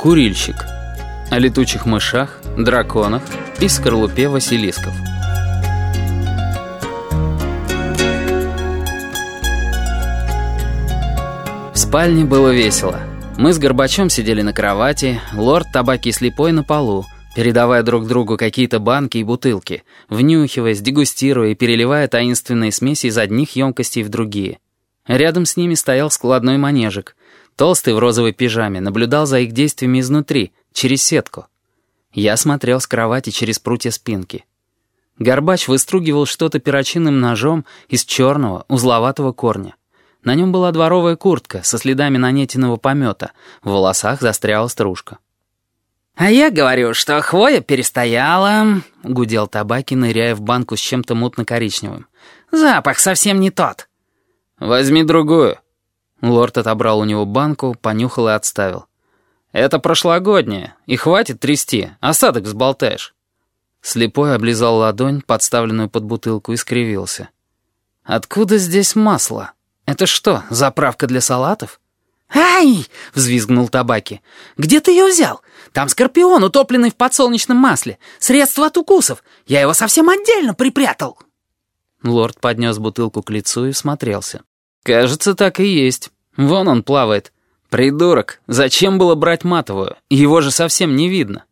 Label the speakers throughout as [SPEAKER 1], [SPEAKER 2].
[SPEAKER 1] Курильщик. О летучих мышах, драконах и скорлупе василисков. В спальне было весело. Мы с Горбачом сидели на кровати, лорд табаки слепой на полу, передавая друг другу какие-то банки и бутылки, внюхиваясь, дегустируя и переливая таинственные смеси из одних емкостей в другие. Рядом с ними стоял складной манежик, Толстый в розовой пижаме наблюдал за их действиями изнутри, через сетку. Я смотрел с кровати через прутья спинки. Горбач выстругивал что-то перочинным ножом из черного, узловатого корня. На нем была дворовая куртка со следами нанетенного помета, в волосах застряла стружка. «А я говорю, что хвоя перестояла», — гудел табаки, ныряя в банку с чем-то мутно-коричневым. «Запах совсем не тот». «Возьми другую», Лорд отобрал у него банку, понюхал и отставил. «Это прошлогоднее, и хватит трясти, осадок взболтаешь». Слепой облизал ладонь, подставленную под бутылку, и скривился. «Откуда здесь масло? Это что, заправка для салатов?»
[SPEAKER 2] «Ай!» — взвизгнул табаки. «Где ты ее взял? Там скорпион, утопленный в подсолнечном масле. Средство от укусов. Я его совсем отдельно припрятал».
[SPEAKER 1] Лорд поднес бутылку к лицу и смотрелся. «Кажется, так и есть. Вон он плавает. Придурок, зачем было брать матовую? Его же совсем не видно».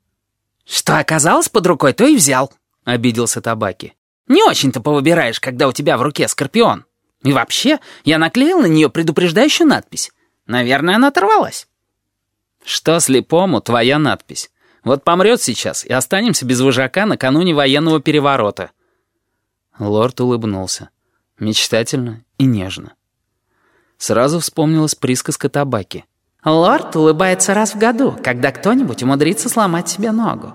[SPEAKER 2] «Что оказалось под рукой, то и взял», — обиделся Табаки. «Не очень-то повыбираешь, когда у тебя в руке скорпион. И вообще, я наклеил на нее предупреждающую надпись. Наверное, она оторвалась».
[SPEAKER 1] «Что слепому твоя надпись? Вот помрет сейчас, и останемся без вожака накануне военного переворота». Лорд улыбнулся. Мечтательно и нежно. Сразу вспомнилась присказка табаки.
[SPEAKER 2] «Лорд улыбается раз в году, когда кто-нибудь умудрится сломать себе ногу».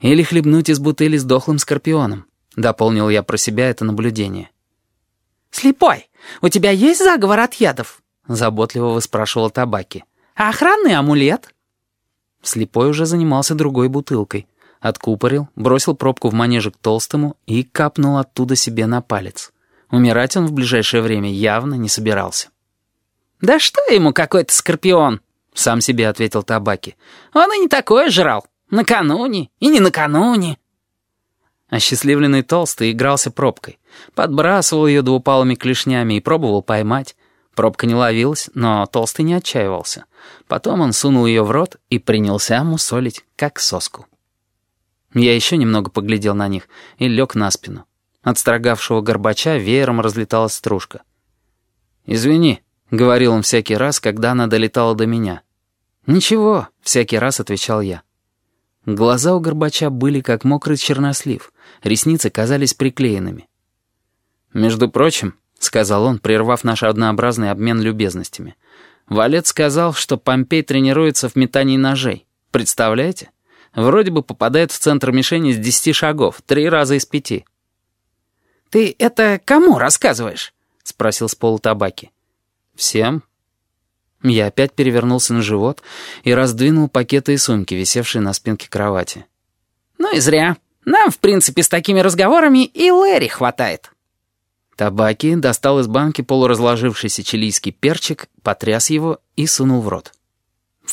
[SPEAKER 1] «Или хлебнуть из бутыли с дохлым скорпионом», — дополнил я про себя это наблюдение.
[SPEAKER 2] «Слепой, у тебя есть заговор от ядов?»
[SPEAKER 1] — заботливо выспрашивал табаки.
[SPEAKER 2] «А охранный амулет?»
[SPEAKER 1] Слепой уже занимался другой бутылкой. Откупорил, бросил пробку в манежек толстому и капнул оттуда себе на палец. Умирать он в ближайшее время явно не собирался.
[SPEAKER 2] «Да что ему какой-то скорпион?» — сам себе ответил Табаки. «Он и не такое жрал. Накануне и не накануне».
[SPEAKER 1] Осчастливленный толстый игрался пробкой. Подбрасывал ее двупалыми клешнями и пробовал поймать. Пробка не ловилась, но толстый не отчаивался. Потом он сунул ее в рот и принялся мусолить, как соску. Я еще немного поглядел на них и лег на спину. От строгавшего горбача веером разлеталась стружка. «Извини», — говорил он всякий раз, когда она долетала до меня. «Ничего», — всякий раз отвечал я. Глаза у горбача были как мокрый чернослив, ресницы казались приклеенными. «Между прочим», — сказал он, прервав наш однообразный обмен любезностями, «Валет сказал, что Помпей тренируется в метании ножей. Представляете? Вроде бы попадает в центр мишени с десяти шагов, три раза из пяти».
[SPEAKER 2] «Ты это кому рассказываешь?» — спросил с пола табаки.
[SPEAKER 1] «Всем». Я опять перевернулся на живот и раздвинул пакеты и сумки, висевшие на спинке кровати.
[SPEAKER 2] «Ну и зря. Нам, в принципе, с такими разговорами и Лэри хватает».
[SPEAKER 1] Табаки достал из банки полуразложившийся чилийский перчик, потряс его и сунул в рот.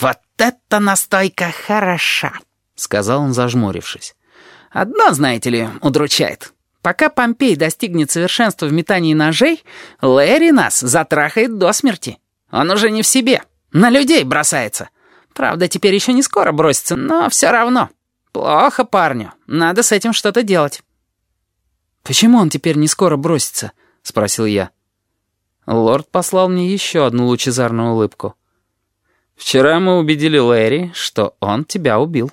[SPEAKER 2] «Вот эта настойка хороша!» — сказал он, зажмурившись. «Одно, знаете ли, удручает. Пока Помпей достигнет совершенства в метании ножей, Лэри нас затрахает до смерти. Он уже не в себе, на людей бросается. Правда, теперь еще не скоро бросится, но все равно. Плохо парню, надо с этим что-то делать».
[SPEAKER 1] «Почему он теперь не скоро бросится?» — спросил я. Лорд послал мне еще одну лучезарную улыбку. «Вчера мы убедили Лэри, что он тебя убил».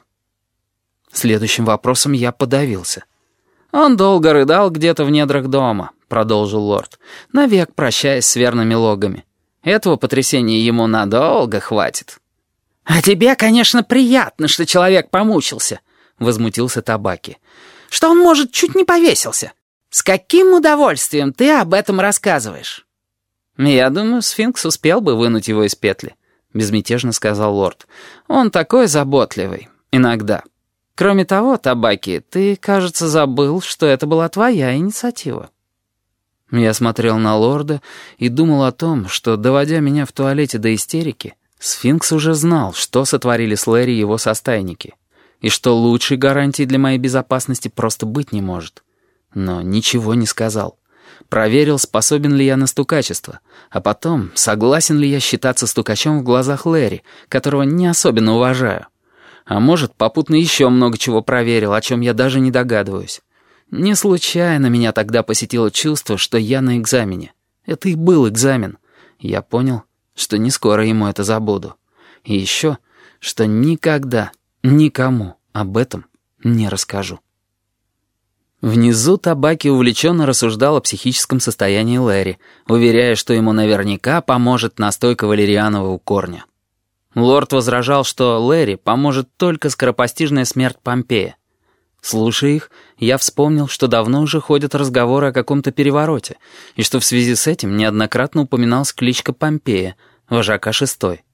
[SPEAKER 1] Следующим вопросом я подавился — «Он долго рыдал где-то в недрах дома», — продолжил лорд, навек прощаясь с верными логами. «Этого потрясения ему надолго хватит».
[SPEAKER 2] «А тебе, конечно, приятно, что человек помучился», — возмутился Табаки. «Что он, может, чуть не повесился. С каким удовольствием ты об этом рассказываешь?»
[SPEAKER 1] «Я думаю, сфинкс успел бы вынуть его из петли», — безмятежно сказал лорд. «Он такой заботливый. Иногда». Кроме того, Табаки, ты, кажется, забыл, что это была твоя инициатива. Я смотрел на лорда и думал о том, что, доводя меня в туалете до истерики, Сфинкс уже знал, что сотворили с Лэри его состайники, и что лучшей гарантии для моей безопасности просто быть не может. Но ничего не сказал. Проверил, способен ли я на стукачество, а потом, согласен ли я считаться стукачом в глазах Лэри, которого не особенно уважаю. А может, попутно еще много чего проверил, о чем я даже не догадываюсь. Не случайно меня тогда посетило чувство, что я на экзамене. Это и был экзамен. Я понял, что не скоро ему это забуду. И еще, что никогда, никому об этом не расскажу. Внизу Табаки увлеченно рассуждал о психическом состоянии Лэри, уверяя, что ему наверняка поможет настойка валерианового корня. Лорд возражал, что Лэри поможет только скоропостижная смерть Помпея. Слушая их, я вспомнил, что давно уже ходят разговоры о каком-то перевороте, и что в связи с этим неоднократно упоминалась кличка Помпея, вожака шестой.